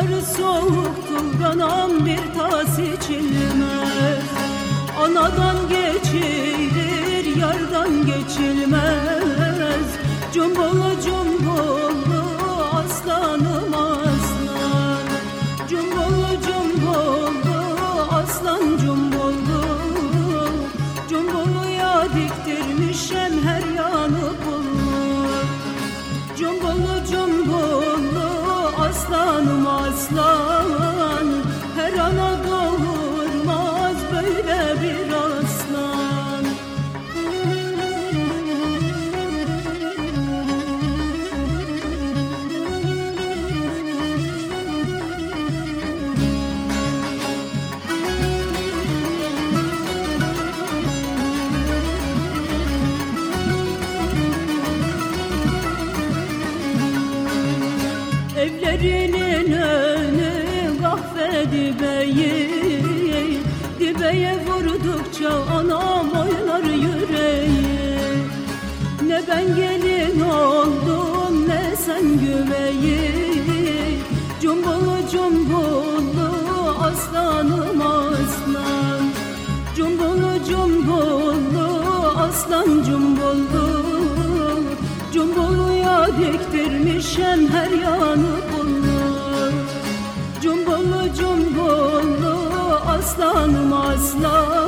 Suları soğuktur anam bir tas içilmez. Anadan geçilir yardan geçilmez. Cumbulu cumbulu aslanım aslan Evlerinin önü kahve dibeyi Dibeye vurdukça anam oynar yüreği Ne ben gelin oldum ne sen güveyi Cumbulu cumbulu aslanım aslan. Cumbulu cumbulu aslan cumbulu diktirmişem her yanı bulur Cumbulu cumbulu aslanım aslan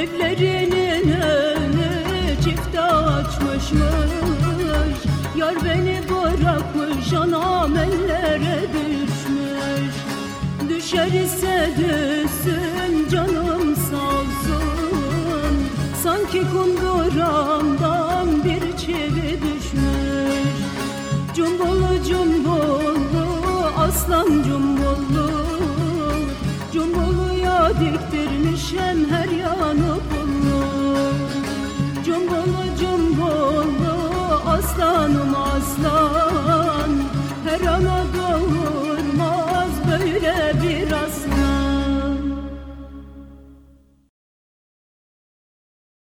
Evlerinin önü çifte açmışmış. Yar beni bırakmış anam ellere düşmüş. Düşer ise düşsün canım sağ olsun. Sanki kunduramdan bir çivi düşmüş. Cumbulu cumbulu aslan cumbulu Cumbuluya diktirmişem her aslanım aslan. Her ana doğurmaz böyle bir aslan.